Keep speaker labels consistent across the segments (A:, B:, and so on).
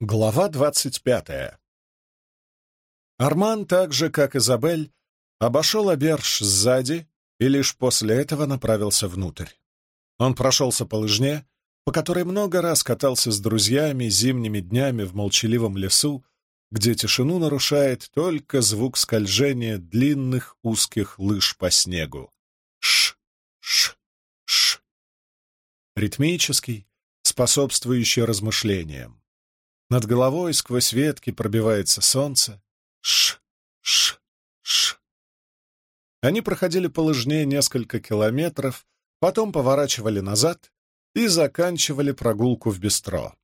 A: Глава двадцать пятая Арман, так же, как Изабель, обошел Аберж сзади и лишь после этого направился внутрь. Он прошелся по лыжне, по которой много раз катался с друзьями зимними днями в молчаливом лесу, где тишину нарушает только звук скольжения длинных узких лыж по снегу. Ш, ш, ш. Ритмический, способствующий размышлениям. Над головой сквозь ветки пробивается солнце. Ш, ш, ш. Они проходили по лыжне несколько километров, потом поворачивали назад и заканчивали прогулку в бистро.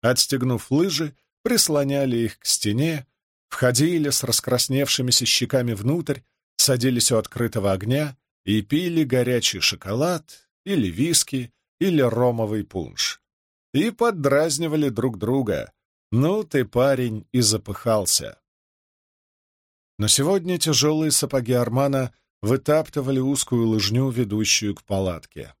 A: Отстегнув лыжи, прислоняли их к стене, входили с раскрасневшимися щеками внутрь, садились у открытого огня и пили горячий шоколад или виски или ромовый пунш и поддразнивали друг друга. «Ну ты, парень, и запыхался». Но сегодня тяжелые сапоги Армана вытаптывали узкую лыжню, ведущую к палатке.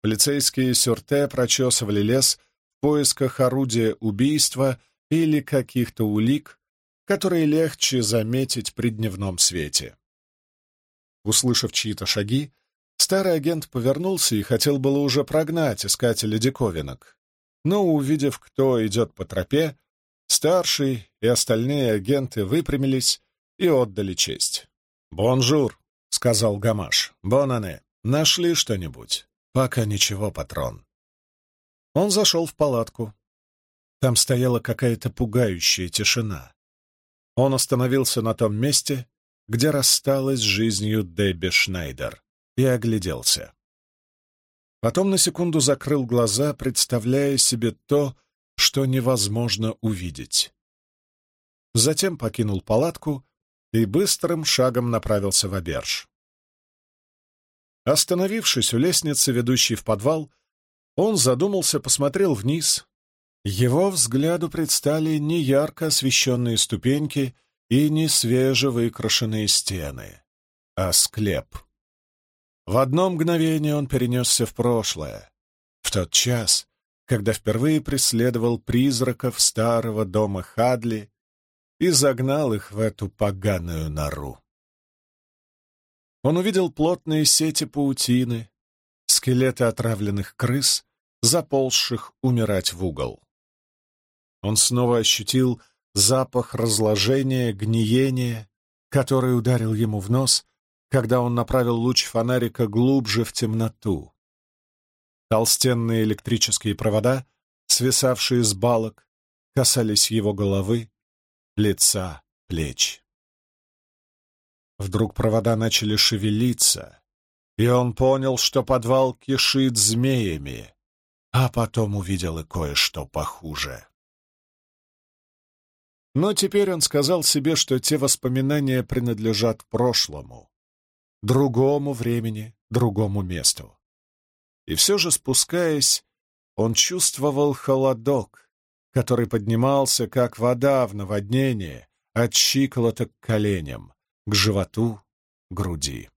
A: Полицейские сюрте прочесывали лес в поисках орудия убийства или каких-то улик, которые легче заметить при дневном свете. Услышав чьи-то шаги, старый агент повернулся и хотел было уже прогнать искателя диковинок но, увидев, кто идет по тропе, старший и остальные агенты выпрямились и отдали честь. «Bonjour», — сказал Гамаш. «Bonne année, нашли что-нибудь?» «Пока ничего, патрон». Он зашел в палатку. Там стояла какая-то пугающая тишина. Он остановился на том месте, где рассталась с жизнью Дебби Шнайдер, и огляделся. Потом на секунду закрыл глаза, представляя себе то, что невозможно увидеть. Затем покинул палатку и быстрым шагом направился в оберж. Остановившись у лестницы, ведущей в подвал, он задумался, посмотрел вниз. Его взгляду предстали не ярко освещенные ступеньки и не свежевыкрашенные стены, а склеп. В одно мгновение он перенесся в прошлое, в тот час, когда впервые преследовал призраков старого дома Хадли и загнал их в эту поганую нору. Он увидел плотные сети паутины, скелеты отравленных крыс, заползших умирать в угол. Он снова ощутил запах разложения, гниения, который ударил ему в нос когда он направил луч фонарика глубже в темноту. Толстенные электрические провода, свисавшие с балок, касались его головы, лица, плеч. Вдруг провода начали шевелиться, и он понял, что подвал кишит змеями, а потом увидел и кое-что похуже. Но теперь он сказал себе, что те воспоминания принадлежат прошлому, другому времени, другому месту. И все же, спускаясь, он чувствовал холодок, который поднимался, как вода в наводнении, от щиколоток к коленям, к животу, груди.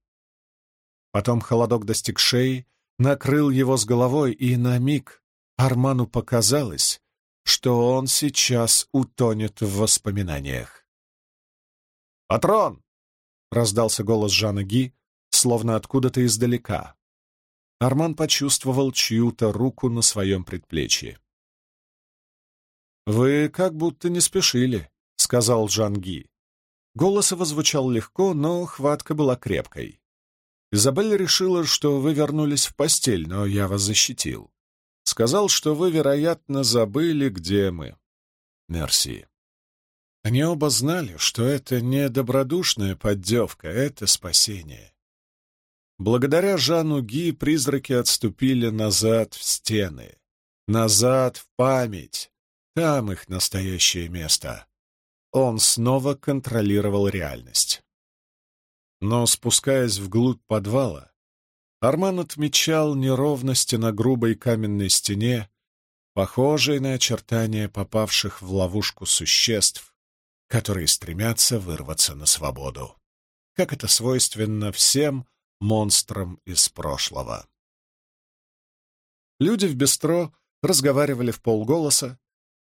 A: Потом холодок достиг шеи, накрыл его с головой, и на миг Арману показалось, что он сейчас утонет в воспоминаниях. «Патрон!» — раздался голос Жана Ги, словно откуда-то издалека. Арман почувствовал чью-то руку на своем предплечье. «Вы как будто не спешили», — сказал Джанги. Голос его звучал легко, но хватка была крепкой. «Изабель решила, что вы вернулись в постель, но я вас защитил. Сказал, что вы, вероятно, забыли, где мы. Мерси». Они оба знали, что это не добродушная поддевка, это спасение. Благодаря Жану Ги призраки отступили назад в стены, назад в память. Там их настоящее место. Он снова контролировал реальность. Но, спускаясь вглубь подвала, Арман отмечал неровности на грубой каменной стене, похожие на очертания попавших в ловушку существ, которые стремятся вырваться на свободу. Как это свойственно всем, монстром из прошлого. Люди в бистро разговаривали в полголоса.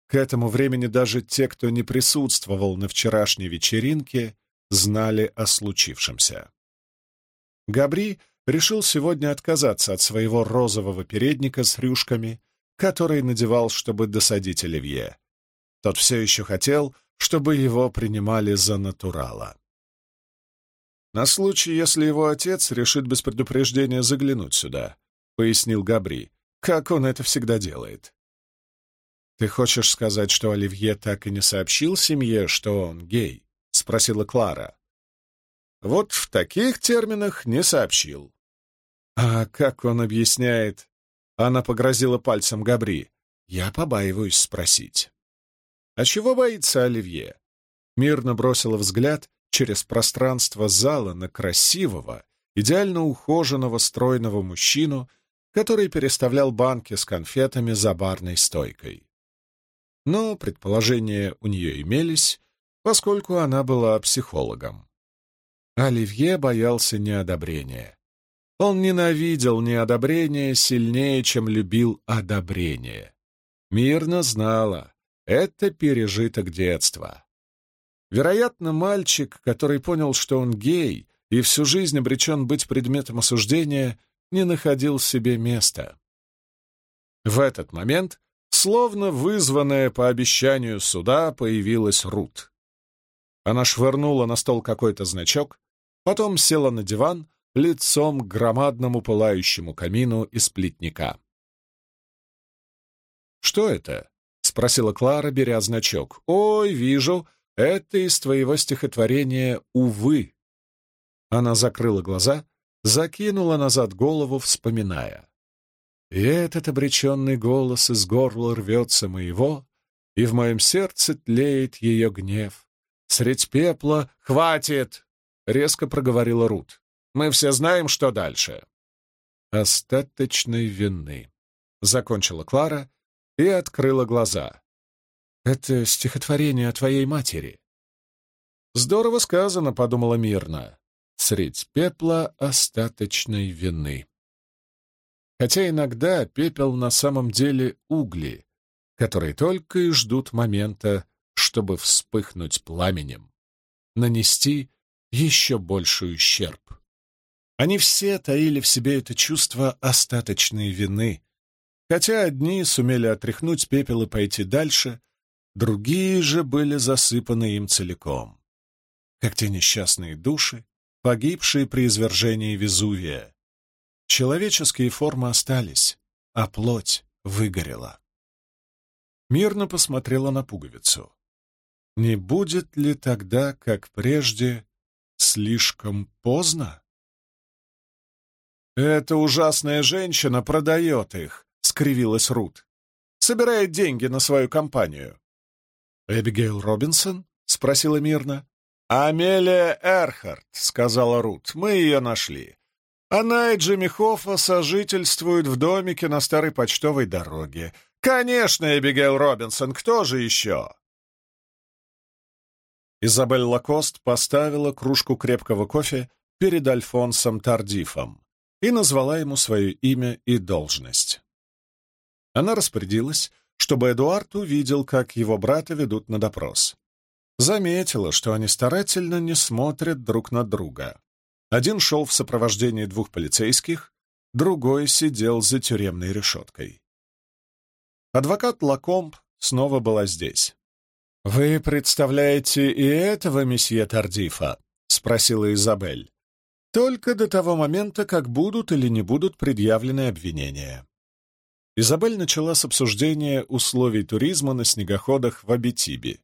A: К этому времени даже те, кто не присутствовал на вчерашней вечеринке, знали о случившемся. Габри решил сегодня отказаться от своего розового передника с рюшками, который надевал, чтобы досадить Оливье. Тот все еще хотел, чтобы его принимали за натурала. «На случай, если его отец решит без предупреждения заглянуть сюда», — пояснил Габри, — «как он это всегда делает». «Ты хочешь сказать, что Оливье так и не сообщил семье, что он гей?» — спросила Клара. «Вот в таких терминах не сообщил». «А как он объясняет?» Она погрозила пальцем Габри. «Я побаиваюсь спросить». «А чего боится Оливье?» Мирно бросила взгляд через пространство зала на красивого, идеально ухоженного, стройного мужчину, который переставлял банки с конфетами за барной стойкой. Но предположения у нее имелись, поскольку она была психологом. Оливье боялся неодобрения. Он ненавидел неодобрение сильнее, чем любил одобрение. Мирно знала, это пережиток детства. Вероятно, мальчик, который понял, что он гей и всю жизнь обречен быть предметом осуждения, не находил себе места. В этот момент, словно вызванная по обещанию суда, появилась Рут. Она швырнула на стол какой-то значок, потом села на диван лицом к громадному пылающему камину из плитника. «Что это?» — спросила Клара, беря значок. «Ой, вижу, это из твоего стихотворения «Увы». Она закрыла глаза, закинула назад голову, вспоминая. И этот обреченный голос из горла рвется моего, и в моем сердце тлеет ее гнев. Средь пепла «Хватит!» — резко проговорила Рут. «Мы все знаем, что дальше». «Остаточной вины», — закончила Клара и открыла глаза. Это стихотворение о твоей матери. Здорово сказано, подумала мирно. Средь пепла остаточной вины. Хотя иногда пепел на самом деле угли, которые только и ждут момента, чтобы вспыхнуть пламенем, нанести еще больший ущерб. Они все таили в себе это чувство остаточной вины, хотя одни сумели отряхнуть пепел и пойти дальше — Другие же были засыпаны им целиком, как те несчастные души, погибшие при извержении Везувия. Человеческие формы остались, а плоть выгорела. Мирно посмотрела на пуговицу. Не будет ли тогда, как прежде, слишком поздно? «Эта ужасная женщина продает их», — скривилась Рут. «Собирает деньги на свою компанию. «Эбигейл Робинсон?» — спросила мирно. «Амелия Эрхард», — сказала Рут. «Мы ее нашли. Она и Джимми Хоффа сожительствуют в домике на старой почтовой дороге. Конечно, Эбигейл Робинсон, кто же еще?» Изабель Лакост поставила кружку крепкого кофе перед Альфонсом Тардифом и назвала ему свое имя и должность. Она распорядилась, чтобы Эдуард увидел, как его брата ведут на допрос. Заметила, что они старательно не смотрят друг на друга. Один шел в сопровождении двух полицейских, другой сидел за тюремной решеткой. Адвокат Лакомб снова была здесь. «Вы представляете и этого месье Тардифа?» — спросила Изабель. «Только до того момента, как будут или не будут предъявлены обвинения». Изабель начала с обсуждения условий туризма на снегоходах в Абитибе.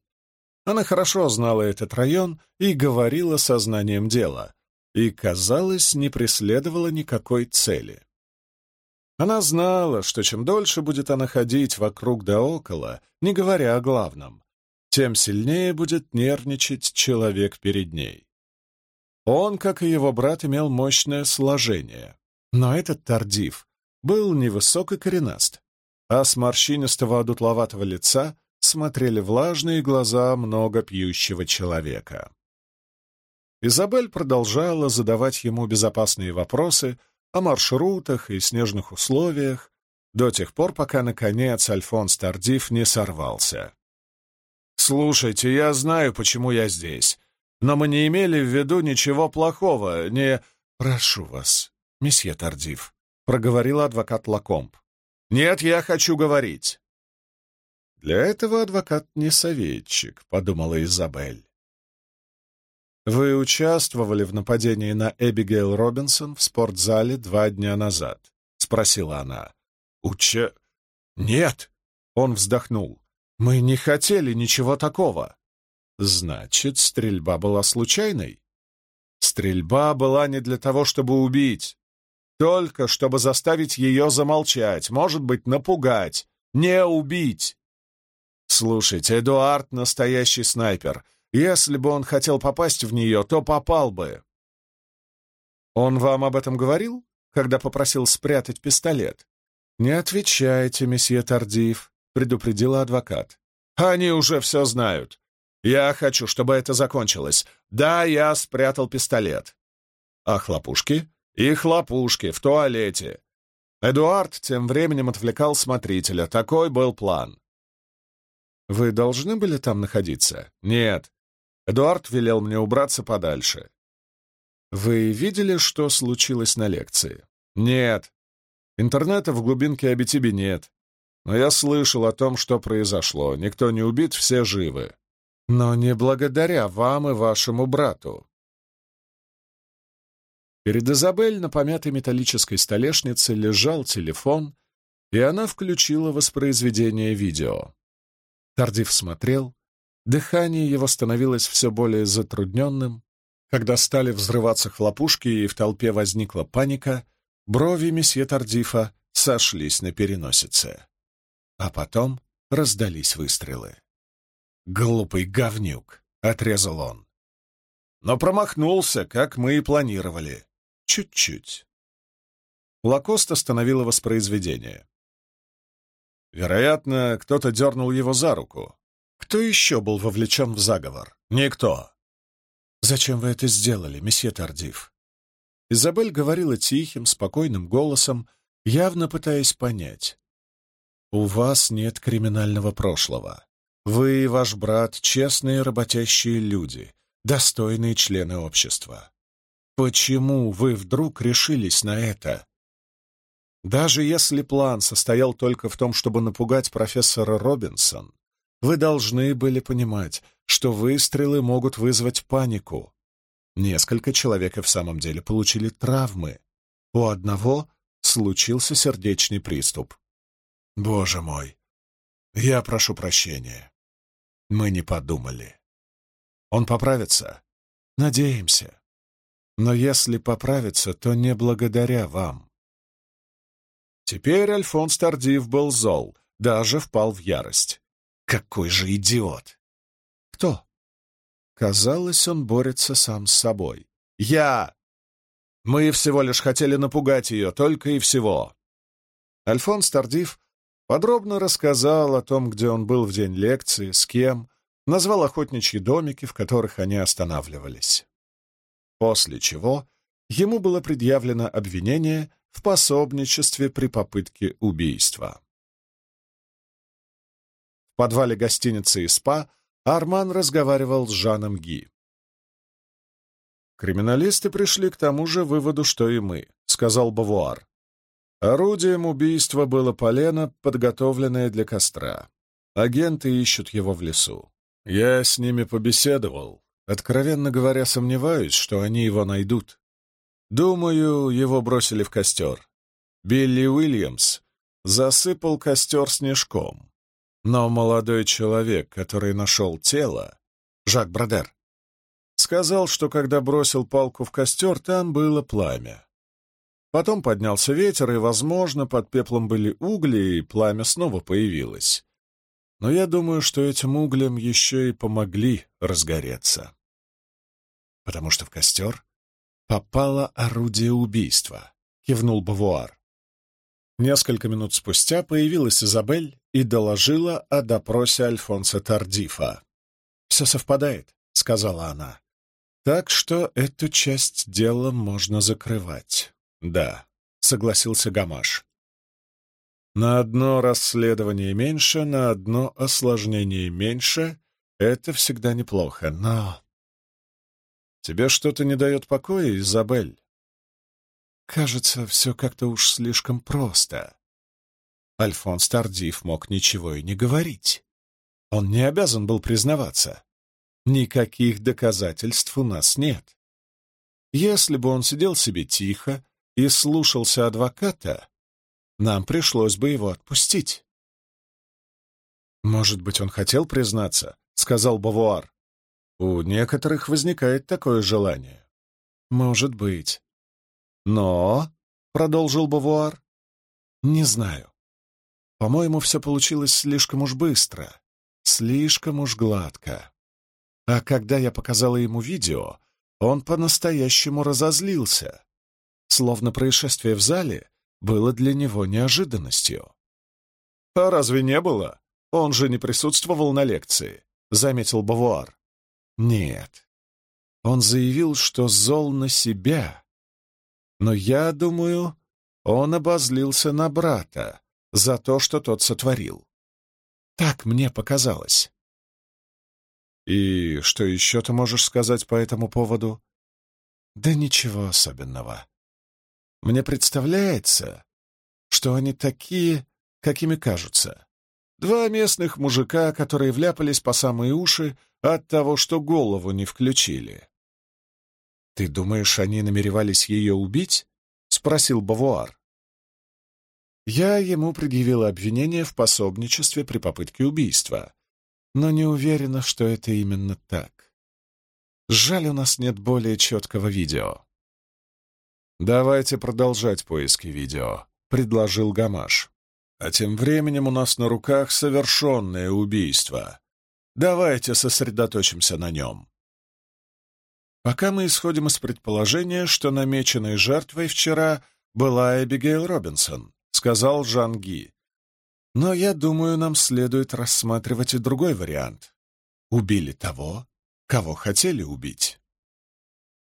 A: Она хорошо знала этот район и говорила сознанием дела, и, казалось, не преследовала никакой цели. Она знала, что чем дольше будет она ходить вокруг да около, не говоря о главном, тем сильнее будет нервничать человек перед ней. Он, как и его брат, имел мощное сложение, но этот Тардив был невысок и коренаст, а с морщинистого одутловатого лица смотрели влажные глаза много пьющего человека. Изабель продолжала задавать ему безопасные вопросы о маршрутах и снежных условиях до тех пор, пока, наконец, Альфонс Тардив не сорвался. «Слушайте, я знаю, почему я здесь, но мы не имели в виду ничего плохого, не...» «Прошу вас, месье Тардив», — проговорил адвокат Лакомб. «Нет, я хочу говорить». «Для этого адвокат не советчик», — подумала Изабель. «Вы участвовали в нападении на Эбигейл Робинсон в спортзале два дня назад?» — спросила она. «Уча... Нет!» — он вздохнул. «Мы не хотели ничего такого». «Значит, стрельба была случайной?» «Стрельба была не для того, чтобы убить, только чтобы заставить ее замолчать, может быть, напугать, не убить». «Слушайте, Эдуард — настоящий снайпер. Если бы он хотел попасть в нее, то попал бы». «Он вам об этом говорил, когда попросил спрятать пистолет?» «Не отвечайте, месье Тардив», — предупредила адвокат. «Они уже все знают. Я хочу, чтобы это закончилось. Да, я спрятал пистолет». «А хлопушки?» «И хлопушки в туалете». Эдуард тем временем отвлекал смотрителя. Такой был план. «Вы должны были там находиться?» «Нет. Эдуард велел мне убраться подальше». «Вы видели, что случилось на лекции?» «Нет. Интернета в глубинке Абитиби нет. Но я слышал о том, что произошло. Никто не убит, все живы. Но не благодаря вам и вашему брату. Перед Изабель на помятой металлической столешнице лежал телефон, и она включила воспроизведение видео. Тардив смотрел. Дыхание его становилось все более затрудненным. Когда стали взрываться хлопушки и в толпе возникла паника — Брови месье Тардифа сошлись на переносице. А потом раздались выстрелы. «Глупый говнюк!» — отрезал он. «Но промахнулся, как мы и планировали. Чуть-чуть». Лакост остановила воспроизведение. Вероятно, кто-то дернул его за руку. Кто еще был вовлечен в заговор? Никто. «Зачем вы это сделали, месье Тардиф?» Изабель говорила тихим, спокойным голосом, явно пытаясь понять. «У вас нет криминального прошлого. Вы и ваш брат — честные работящие люди, достойные члены общества. Почему вы вдруг решились на это?» Даже если план состоял только в том, чтобы напугать профессора Робинсон, вы должны были понимать, что выстрелы могут вызвать панику, Несколько человек и в самом деле получили травмы. У одного случился сердечный приступ. Боже мой! Я прошу прощения. Мы не подумали. Он поправится? Надеемся. Но если поправится, то не благодаря вам. Теперь Альфонс Тардив был зол, даже впал в ярость. Какой же идиот! Кто? Казалось, он борется сам с собой. «Я! Мы всего лишь хотели напугать ее, только и всего!» Альфонс Тардив подробно рассказал о том, где он был в день лекции, с кем, назвал охотничьи домики, в которых они останавливались. После чего ему было предъявлено обвинение в пособничестве при попытке убийства. В подвале гостиницы и спа Арман разговаривал с Жаном Ги. «Криминалисты пришли к тому же выводу, что и мы», — сказал Бавуар. Орудием убийства было полено, подготовленное для костра. Агенты ищут его в лесу. Я с ними побеседовал. Откровенно говоря, сомневаюсь, что они его найдут. Думаю, его бросили в костер. Билли Уильямс засыпал костер снежком. Но молодой человек, который нашел тело, Жак Бродер, сказал, что когда бросил палку в костер, там было пламя. Потом поднялся ветер, и, возможно, под пеплом были угли, и пламя снова появилось. Но я думаю, что этим углем еще и помогли разгореться. Потому что в костер попало орудие убийства, — кивнул Бавуар. Несколько минут спустя появилась Изабель и доложила о допросе Альфонса Тардифа. «Все совпадает», — сказала она. «Так что эту часть дела можно закрывать». «Да», — согласился Гамаш. «На одно расследование меньше, на одно осложнение меньше, Это всегда неплохо, но... Тебе что-то не дает покоя, Изабель? Кажется, все как-то уж слишком просто. Альфонс Тардив мог ничего и не говорить. Он не обязан был признаваться. Никаких доказательств у нас нет. Если бы он сидел себе тихо и слушался адвоката, нам пришлось бы его отпустить. «Может быть, он хотел признаться?» — сказал Бавуар. «У некоторых возникает такое желание». «Может быть». «Но...» — продолжил Бавуар. «Не знаю. По-моему, все получилось слишком уж быстро, слишком уж гладко. А когда я показала ему видео, он по-настоящему разозлился, словно происшествие в зале было для него неожиданностью. «А разве не было? Он же не присутствовал на лекции», — заметил Бавуар. «Нет. Он заявил, что зол на себя. Но я думаю, он обозлился на брата, за то, что тот сотворил. Так мне показалось. «И что еще ты можешь сказать по этому поводу?» «Да ничего особенного. Мне представляется, что они такие, какими кажутся. Два местных мужика, которые вляпались по самые уши от того, что голову не включили». «Ты думаешь, они намеревались ее убить?» — спросил Бавуар. Я ему предъявила обвинение в пособничестве при попытке убийства, но не уверена, что это именно так. Жаль, у нас нет более четкого видео. «Давайте продолжать поиски видео», — предложил Гамаш. «А тем временем у нас на руках совершенное убийство. Давайте сосредоточимся на нем». Пока мы исходим из предположения, что намеченной жертвой вчера была Эбигейл Робинсон, сказал Жан Ги. Но я думаю, нам следует рассматривать и другой вариант. Убили того, кого хотели убить.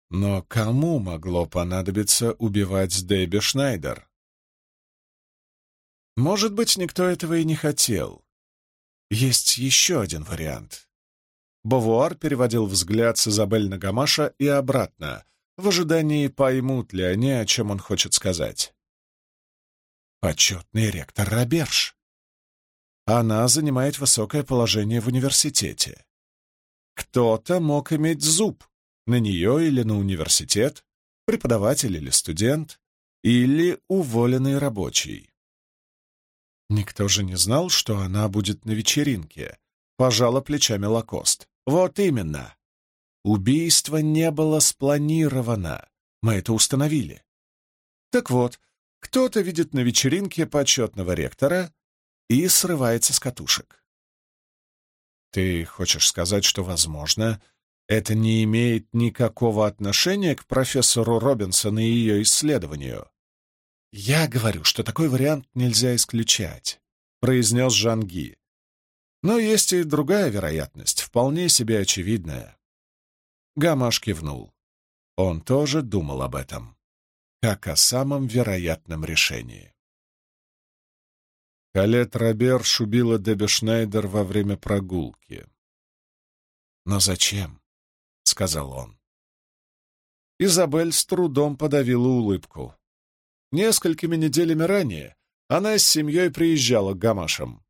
A: Но кому могло понадобиться убивать Дебби Шнайдер? Может быть, никто этого и не хотел. Есть еще один вариант. Бавуар переводил взгляд с Изабель на Гамаша и обратно, в ожидании, поймут ли они, о чем он хочет сказать почетный ректор Роберж. Она занимает высокое положение в университете. Кто-то мог иметь зуб на нее или на университет, преподаватель или студент, или уволенный рабочий. Никто же не знал, что она будет на вечеринке, пожала плечами Лакост. Вот именно. Убийство не было спланировано, мы это установили. Так вот, кто-то видит на вечеринке почетного ректора и срывается с катушек. Ты хочешь сказать, что, возможно, это не имеет никакого отношения к профессору Робинсон и ее исследованию? Я говорю, что такой вариант нельзя исключать, произнес Жанги. Но есть и другая вероятность, вполне себе очевидная. Гамаш кивнул. Он тоже думал об этом как о самом вероятном решении. Калет Роберш убила Дебби Шнайдер во время прогулки. «Но зачем?» — сказал он. Изабель с трудом подавила улыбку. Несколькими неделями ранее она с семьей приезжала к Гамашам.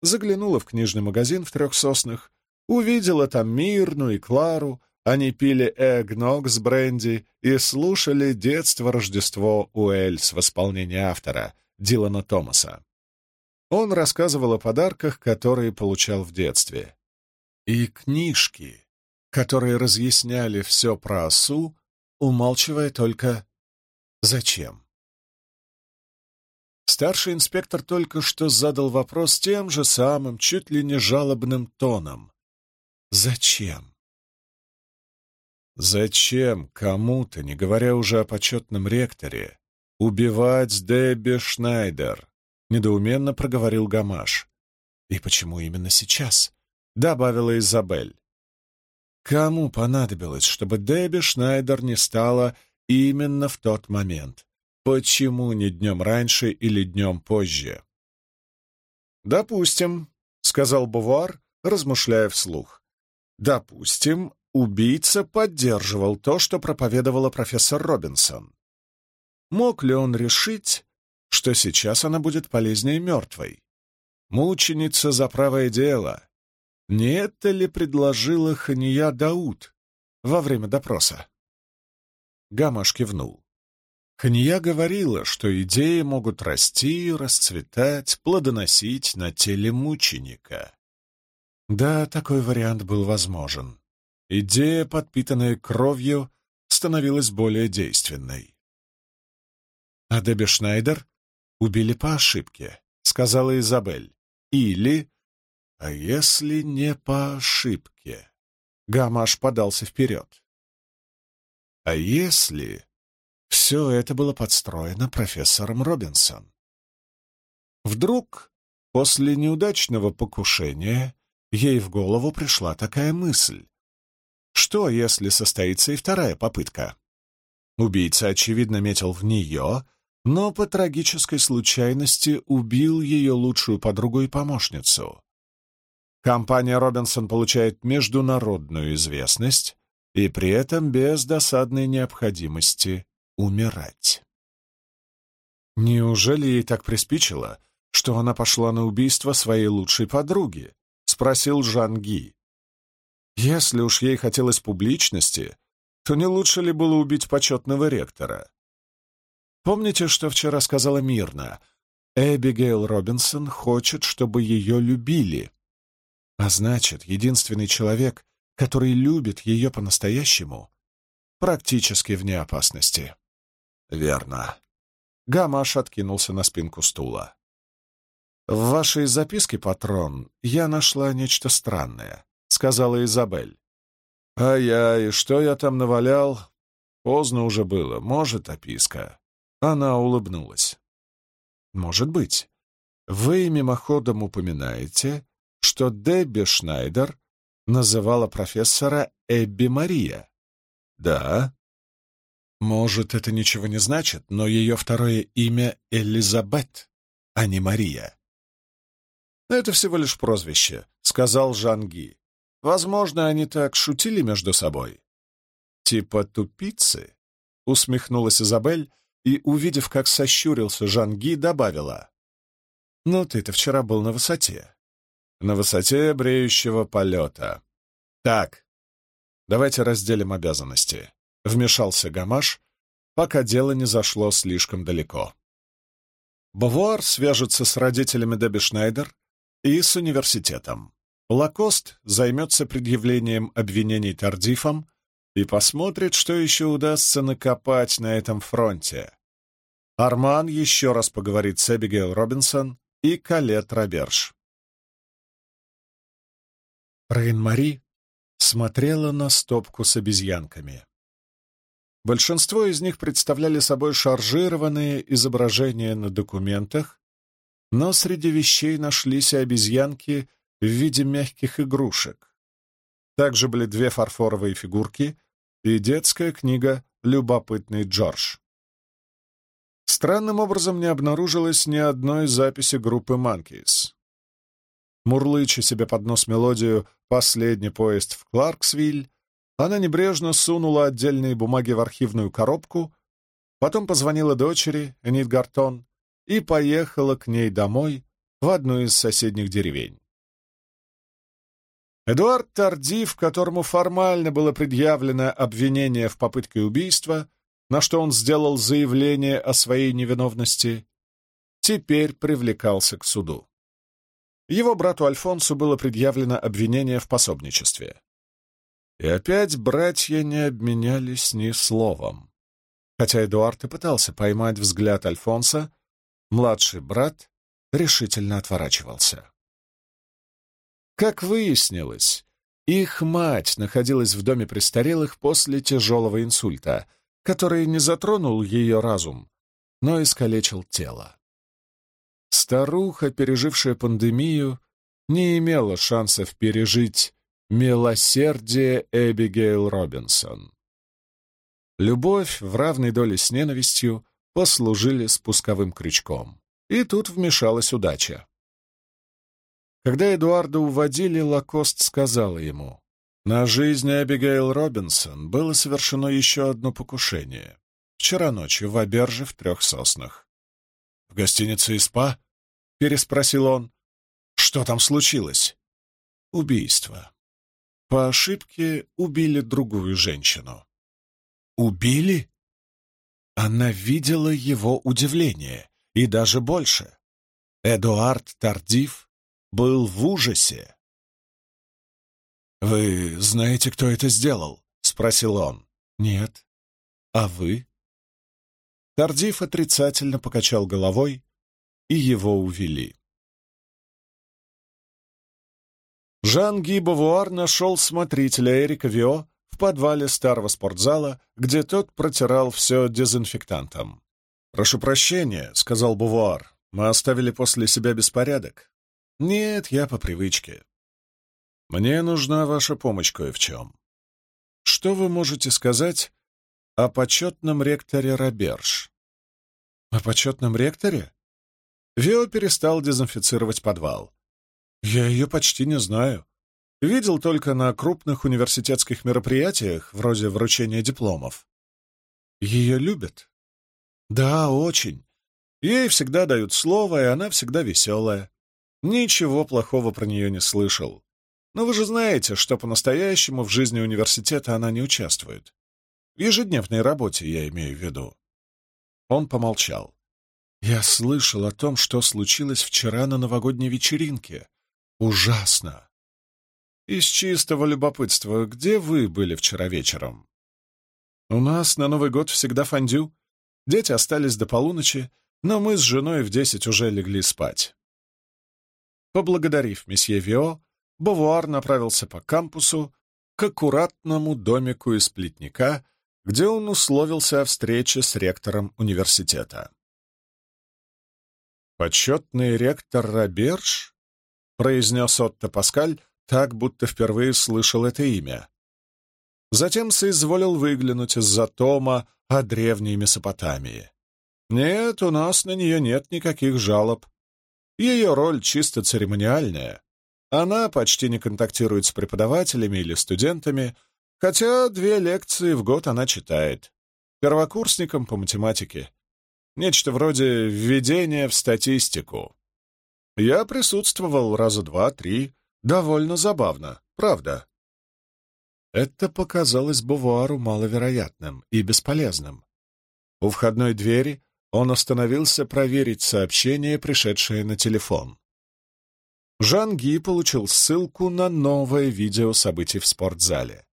A: Заглянула в книжный магазин в Трех Соснах, увидела там Мирну и Клару, они пили эгног с бренди и слушали «Детство-Рождество Уэльс» в исполнении автора Дилана Томаса. Он рассказывал о подарках, которые получал в детстве. И книжки, которые разъясняли все про осу, умалчивая только «Зачем?». Старший инспектор только что задал вопрос тем же самым, чуть ли не жалобным тоном. «Зачем?». Зачем кому-то, не говоря уже о почетном ректоре, убивать Дебби Шнайдер? Недоуменно проговорил Гамаш. И почему именно сейчас? Добавила Изабель. Кому понадобилось, чтобы Дебби Шнайдер не стала именно в тот момент? Почему не днем раньше или днем позже? «Допустим», — сказал Бувар, размышляя вслух. Допустим, убийца поддерживал то, что проповедовала профессор Робинсон. Мог ли он решить, что сейчас она будет полезнее мертвой? Мученица за правое дело. Не это ли предложила Хания Дауд во время допроса? Гамаш кивнул. Хания говорила, что идеи могут расти, расцветать, плодоносить на теле мученика. Да, такой вариант был возможен. Идея, подпитанная кровью, становилась более действенной. А Дебби Шнайдер убили по ошибке, сказала Изабель. Или... А если не по ошибке? Гамаш подался вперед. А если все это было подстроено профессором Робинсон? Вдруг, после неудачного покушения, ей в голову пришла такая мысль. Что, если состоится и вторая попытка? Убийца, очевидно, метил в нее, но по трагической случайности убил ее лучшую подругу и помощницу. Компания Робинсон получает международную известность и при этом без досадной необходимости умирать. Неужели ей так приспичило, что она пошла на убийство своей лучшей подруги? — спросил Жан Ги. Если уж ей хотелось публичности, то не лучше ли было убить почетного ректора? Помните, что вчера сказала Мирна? Эбигейл Робинсон хочет, чтобы ее любили. А значит, единственный человек, который любит ее по-настоящему, практически вне опасности. Верно. Гамаш откинулся на спинку стула. «В вашей записке, патрон, я нашла нечто странное», — сказала Изабель. «А я и что я там навалял? Поздно уже было, может, описка». Она улыбнулась. «Может быть. Вы мимоходом упоминаете, что Дебби Шнайдер называла профессора Эбби Мария?» «Да». «Может, это ничего не значит, но ее второе имя Элизабет, а не Мария». «Это всего лишь прозвище», — сказал Жанги. «Возможно, они так шутили между собой». «Типа тупицы?» — усмехнулась Изабель, и, увидев, как сощурился Жанги, добавила. «Ну, ты-то вчера был на высоте. На высоте бреющего полета. Так, давайте разделим обязанности», — вмешался Гамаш, пока дело не зашло слишком далеко. Бавуар свяжется с родителями Дебби Шнайдер и с университетом. Лакост займется предъявлением обвинений Тардифом и посмотрит, что еще удастся накопать на этом фронте. Арман еще раз поговорит с Эбигейл Робинсон и Калет Роберж. Рейн-Мари смотрела на стопку с обезьянками. Большинство из них представляли собой шаржированные изображения на документах, но среди вещей нашлись и обезьянки в виде мягких игрушек. Также были две фарфоровые фигурки и детская книга «Любопытный Джордж». Странным образом не обнаружилось ни одной записи группы Monkeys. Мурлыча себе под нос мелодию «Последний поезд в Кларксвиль», она небрежно сунула отдельные бумаги в архивную коробку, потом позвонила дочери, Энит Гартон, и поехала к ней домой в одну из соседних деревень. Эдуард Тардив, которому формально было предъявлено обвинение в попытке убийства, на что он сделал заявление о своей невиновности, теперь привлекался к суду. Его брату Альфонсу было предъявлено обвинение в пособничестве. И опять братья не обменялись ни словом. Хотя Эдуард и пытался поймать взгляд Альфонса, младший брат решительно отворачивался. Как выяснилось, их мать находилась в доме престарелых после тяжелого инсульта, который не затронул ее разум, но искалечил тело. Старуха, пережившая пандемию, не имела шансов пережить милосердие Эбигейл Робинсон. Любовь в равной доле с ненавистью послужили спусковым крючком. И тут вмешалась удача. Когда Эдуарда уводили, Лакост сказала ему, На жизнь Эбигейл Робинсон было совершено еще одно покушение. Вчера ночью в Аберже в трех соснах. «В гостинице «Испа»?» — переспросил он. «Что там случилось?» «Убийство. По ошибке убили другую женщину». «Убили?» Она видела его удивление, и даже больше. Эдуард Тардив был в ужасе. «Вы знаете, кто это сделал?» — спросил он. «Нет. А вы?» Тардив отрицательно покачал головой, и его увели. Жан Ги Бавуар нашел смотрителя Эрика Вио в подвале старого спортзала, где тот протирал все дезинфектантом. «Прошу прощения», — сказал Бавуар, — «мы оставили после себя беспорядок». «Нет, я по привычке. Мне нужна ваша помощь кое в чем. Что вы можете сказать о почетном ректоре Роберж?» «О почетном ректоре?» Вио перестал дезинфицировать подвал. «Я ее почти не знаю. Видел только на крупных университетских мероприятиях, вроде вручения дипломов. Ее любят?» «Да, очень. Ей всегда дают слово, и она всегда веселая. Ничего плохого про нее не слышал. Но вы же знаете, что по-настоящему в жизни университета она не участвует. В ежедневной работе я имею в виду. Он помолчал. Я слышал о том, что случилось вчера на новогодней вечеринке. Ужасно. Из чистого любопытства, где вы были вчера вечером? У нас на Новый год всегда фондю. Дети остались до полуночи, но мы с женой в десять уже легли спать. Поблагодарив месье Вио, Бавуар направился по кампусу к аккуратному домику из плетника, где он условился о встрече с ректором университета. «Почетный ректор Роберж?» — произнес Отто Паскаль, так, будто впервые слышал это имя. Затем соизволил выглянуть из-за тома о древней Месопотамии. «Нет, у нас на нее нет никаких жалоб. Ее роль чисто церемониальная. Она почти не контактирует с преподавателями или студентами, хотя две лекции в год она читает. Первокурсникам по математике. Нечто вроде введения в статистику. Я присутствовал раза два-три. Довольно забавно, правда. Это показалось Бувуару маловероятным и бесполезным. У входной двери он остановился проверить сообщение, пришедшее на телефон. Жан Ги получил ссылку на новое видео событий в спортзале.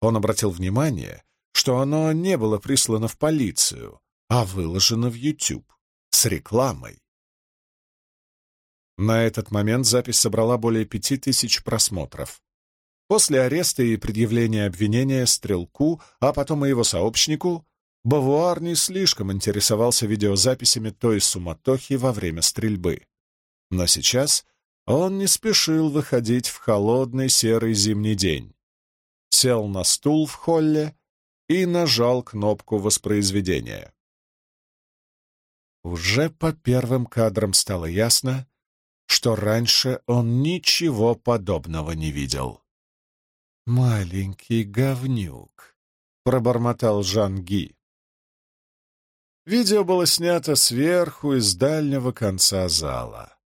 A: Он обратил внимание, что оно не было прислано в полицию, а выложено в YouTube с рекламой. На этот момент запись собрала более пяти тысяч просмотров. После ареста и предъявления обвинения Стрелку, а потом и его сообщнику, Бавуар не слишком интересовался видеозаписями той суматохи во время стрельбы. Но сейчас он не спешил выходить в холодный серый зимний день. Сел на стул в холле и нажал кнопку воспроизведения. Уже по первым кадрам стало ясно, что раньше он ничего подобного не видел. «Маленький говнюк», — пробормотал Жан Ги. Видео было снято сверху из дальнего конца зала.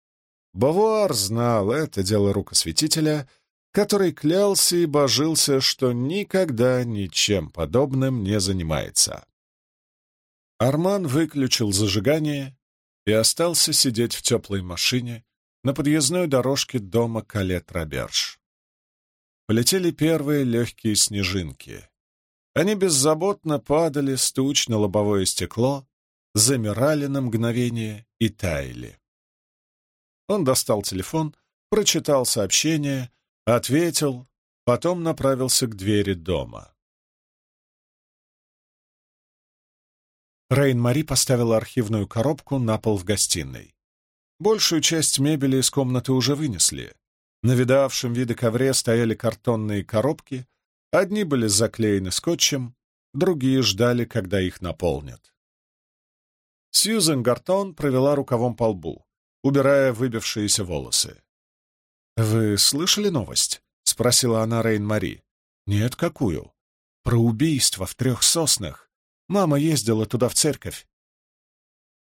A: Бавуар знал это дело рукосветителя, который клялся и божился, что никогда ничем подобным не занимается. Арман выключил зажигание и остался сидеть в теплой машине на подъездной дорожке дома Калет-Роберж. Полетели первые легкие снежинки. Они беззаботно падали с туч на лобовое стекло, замирали на мгновение и таяли. Он достал телефон, прочитал сообщение, ответил, потом направился к двери дома. Рейн-Мари поставила архивную коробку на пол в гостиной. Большую часть мебели из комнаты уже вынесли. На видавшем виды ковре стояли картонные коробки, одни были заклеены скотчем, другие ждали, когда их наполнят. Сьюзен Гартон провела рукавом по лбу убирая выбившиеся волосы. «Вы слышали новость?» — спросила она Рейн-Мари. Нет, какую? Про убийство в трех соснах. Мама ездила туда в церковь.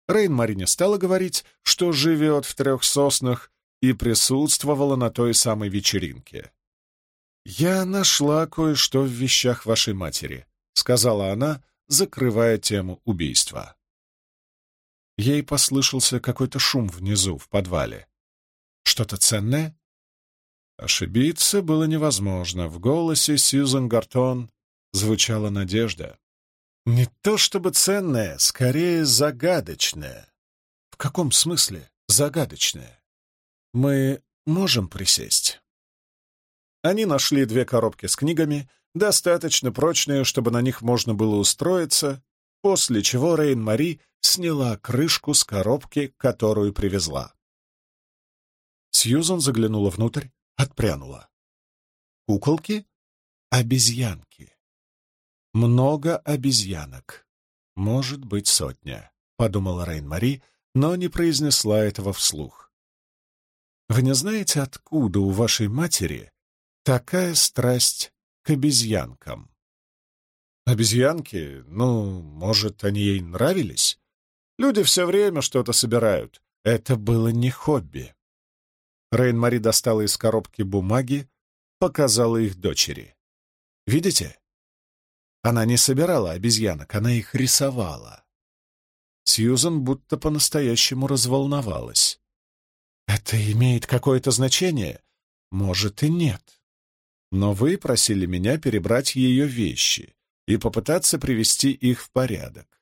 A: Рейн Марине стала говорить, что живет в трех соснах и присутствовала на той самой вечеринке. «Я нашла кое-что в вещах вашей матери», — сказала она, закрывая тему убийства. Ей послышался какой-то шум внизу, в подвале. «Что-то ценное?» Ошибиться было невозможно. В голосе Сьюзен Гартон звучала надежда. «Не то чтобы ценное, скорее загадочное». «В каком смысле загадочное?» «Мы можем присесть?» Они нашли две коробки с книгами, достаточно прочные, чтобы на них можно было устроиться, после чего Рейн-Мари сняла крышку с коробки, которую привезла. Сьюзан заглянула внутрь, отпрянула. Куколки? Обезьянки. Много обезьянок. Может быть, сотня, — подумала Рейн-Мари, но не произнесла этого вслух. Вы не знаете, откуда у вашей матери такая страсть к обезьянкам? Обезьянки? Ну, может, они ей нравились? Люди все время что-то собирают. Это было не хобби. Рейн-Мари достала из коробки бумаги, показала их дочери. «Видите? Она не собирала обезьянок, она их рисовала». Сьюзан будто по-настоящему разволновалась. «Это имеет какое-то значение? Может и нет. Но вы просили меня перебрать ее вещи и попытаться привести их в порядок.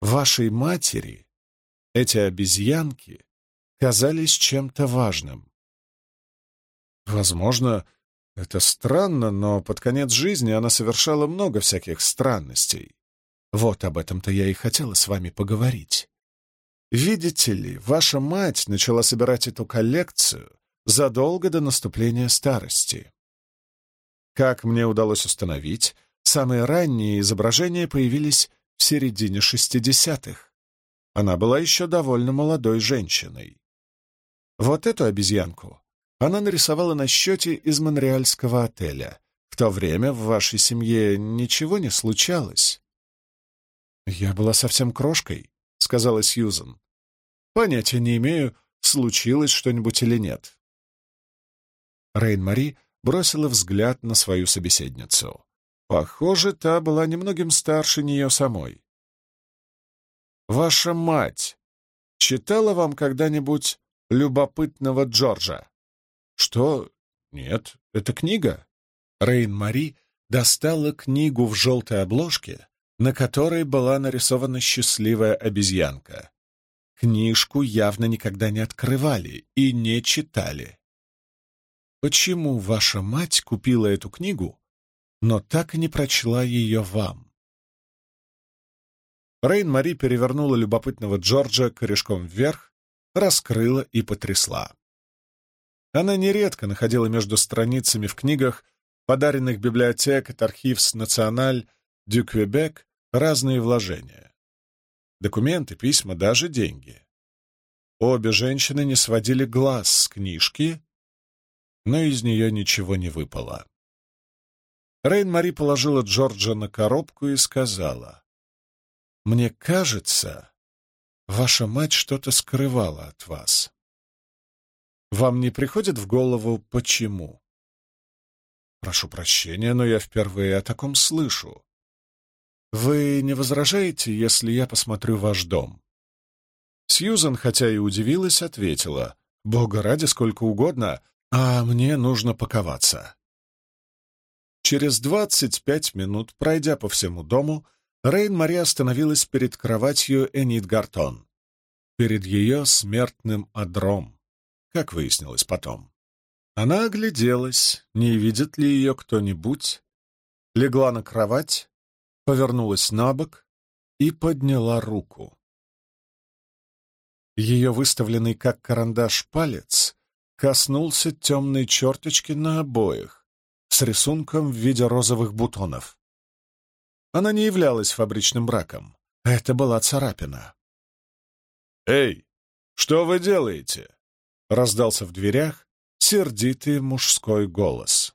A: Вашей матери эти обезьянки казались чем-то важным. Возможно, это странно, но под конец жизни она совершала много всяких странностей. Вот об этом-то я и хотела с вами поговорить. Видите ли, ваша мать начала собирать эту коллекцию задолго до наступления старости. Как мне удалось установить, Самые ранние изображения появились в середине шестидесятых. Она была еще довольно молодой женщиной. Вот эту обезьянку она нарисовала на счете из монреальского отеля. В то время в вашей семье ничего не случалось. «Я была совсем крошкой», — сказала Сьюзен. «Понятия не имею, случилось что-нибудь или нет». Рейн-Мари бросила взгляд на свою собеседницу. Похоже, та была немногим старше нее самой. «Ваша мать читала вам когда-нибудь любопытного Джорджа?» «Что? Нет, это книга». Рейн-Мари достала книгу в желтой обложке, на которой была нарисована счастливая обезьянка. Книжку явно никогда не открывали и не читали. Почему ваша мать купила эту книгу но так и не прочла ее вам. Рейн-Мари перевернула любопытного Джорджа корешком вверх, раскрыла и потрясла. Она нередко находила между страницами в книгах, подаренных библиотек от Архивс Националь дю Квебек, разные вложения. Документы, письма, даже деньги. Обе женщины не сводили глаз с книжки, но из нее ничего не выпало. Рейн-Мари положила Джорджа на коробку и сказала, «Мне кажется, ваша мать что-то скрывала от вас. Вам не приходит в голову, почему?» «Прошу прощения, но я впервые о таком слышу. Вы не возражаете, если я посмотрю ваш дом?» Сьюзан, хотя и удивилась, ответила, «Бога ради, сколько угодно, а мне нужно паковаться». Через двадцать пять минут, пройдя по всему дому, Рейн-Мари остановилась перед кроватью Энит Гартон, перед ее смертным одром, как выяснилось потом. Она огляделась, не видит ли ее кто-нибудь, легла на кровать, повернулась на бок и подняла руку. Ее выставленный как карандаш палец коснулся темной черточки на обоих, с рисунком в виде розовых бутонов. Она не являлась фабричным браком. Это была царапина. «Эй, что вы делаете?» — раздался в дверях сердитый мужской голос.